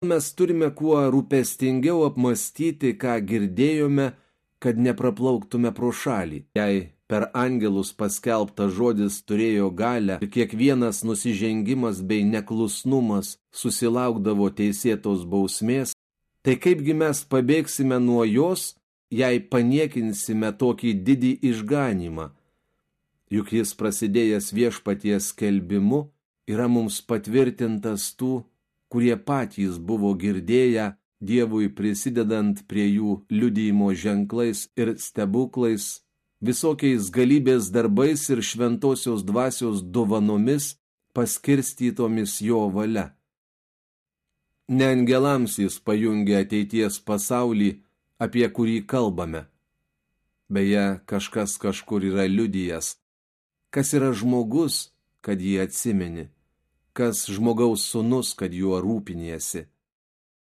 mes turime kuo rūpestingiau apmastyti, ką girdėjome, kad nepraplauktume pro šalį. Jei per angelus paskelbtas žodis turėjo galę ir kiekvienas nusižengimas bei neklusnumas susilaukdavo teisėtos bausmės, tai kaipgi mes pabėgsime nuo jos, jei paniekinsime tokį didį išganimą. Juk jis prasidėjęs viešpaties skelbimu yra mums patvirtintas tų, kurie patys buvo girdėję Dievui prisidedant prie jų liudyjimo ženklais ir stebuklais visokiais galybės darbais ir šventosios dvasios dovanomis paskirstytomis jo valia. Ne angelams jis pajungia ateities pasaulį, apie kurį kalbame. Beje, kažkas kažkur yra liudijas. Kas yra žmogus, kad jį atsimeni? Kas žmogaus sunus, kad juo rūpiniesi?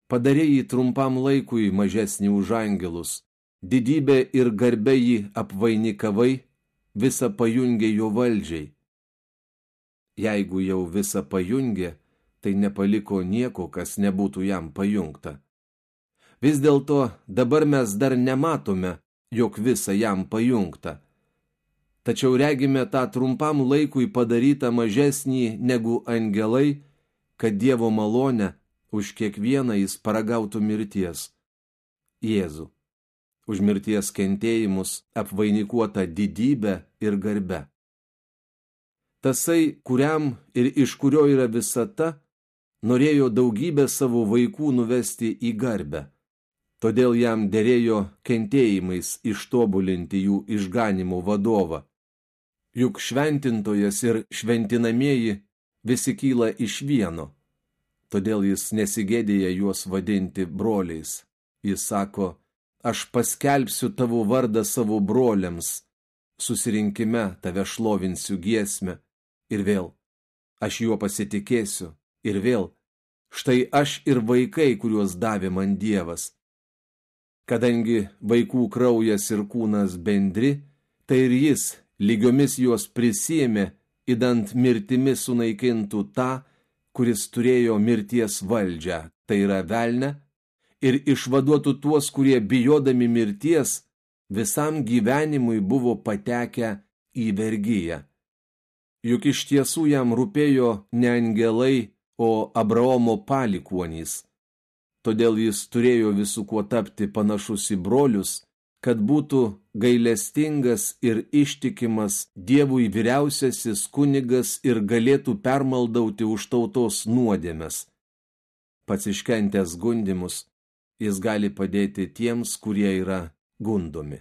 Padarė jį trumpam laikui mažesnį už angelus, didybę ir garbę jį apvainikavai, visą pajungė jo valdžiai. Jeigu jau visą pajungė, tai nepaliko nieko, kas nebūtų jam pajungta. Vis dėlto dabar mes dar nematome, jog visa jam pajungta. Tačiau regime tą trumpam laikui padarytą mažesnį negu angelai, kad Dievo malonę už kiekvieną jis paragautų mirties. Jėzu už mirties kentėjimus apvainikuota didybę ir garbe. Tasai, kuriam ir iš kurio yra visata, norėjo daugybę savo vaikų nuvesti į garbę. Todėl jam dėrėjo kentėjimais ištobulinti jų išganimo vadovą. Juk šventintojas ir šventinamieji visi kyla iš vieno. Todėl jis nesigėdėja juos vadinti broliais. Jis sako, aš paskelbsiu tavo vardą savo broliams, susirinkime tave šlovinsiu giesmę ir vėl, aš juo pasitikėsiu ir vėl, štai aš ir vaikai, kuriuos davė man Dievas. Kadangi vaikų kraujas ir kūnas bendri, tai ir jis lygiomis juos prisėmė, įdant mirtimi sunaikintų tą, kuris turėjo mirties valdžią, tai yra velnę, ir išvaduotų tuos, kurie bijodami mirties visam gyvenimui buvo patekę į vergyją. Juk iš tiesų jam rūpėjo ne angelai, o Abraomo palikuonys. Todėl jis turėjo visų kuo tapti panašus į brolius, kad būtų gailestingas ir ištikimas Dievui vyriausiasis kunigas ir galėtų permaldauti už tautos nuodėmes. Pats iškentęs gundimus, jis gali padėti tiems, kurie yra gundomi.